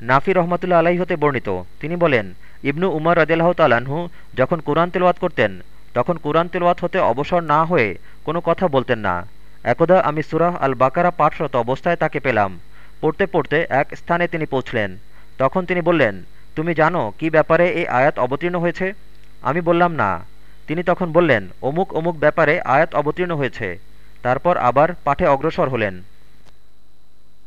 নাফি রহমতুল্লা আলাহি হতে বর্ণিত। তিনি বলেন, ইবনু উমর রদেলাহ তালাহু যখন কোরআন তেলওয়াত করতেন, তখন কোরআন তেলওয়াত হতে অবসর না হয়ে কোনো কথা বলতেন না। একদা আমি সুরাহ আল বাকারা পাঠরত অবস্থায় তাকে পেলাম। পড়তে পড়তে এক স্থানে তিনি পৌঁছলেন। তখন তিনি বললেন, তুমি জানো কি ব্যাপারে এই আয়াত অবতীর্ণ হয়েছে? আমি বললাম, না। তিনি তখন বললেন, অমুক অমুক ব্যাপারে আয়াত অবতীর্ণ হয়েছে। তারপর আবার পাঠে অগ্রসর হলেন।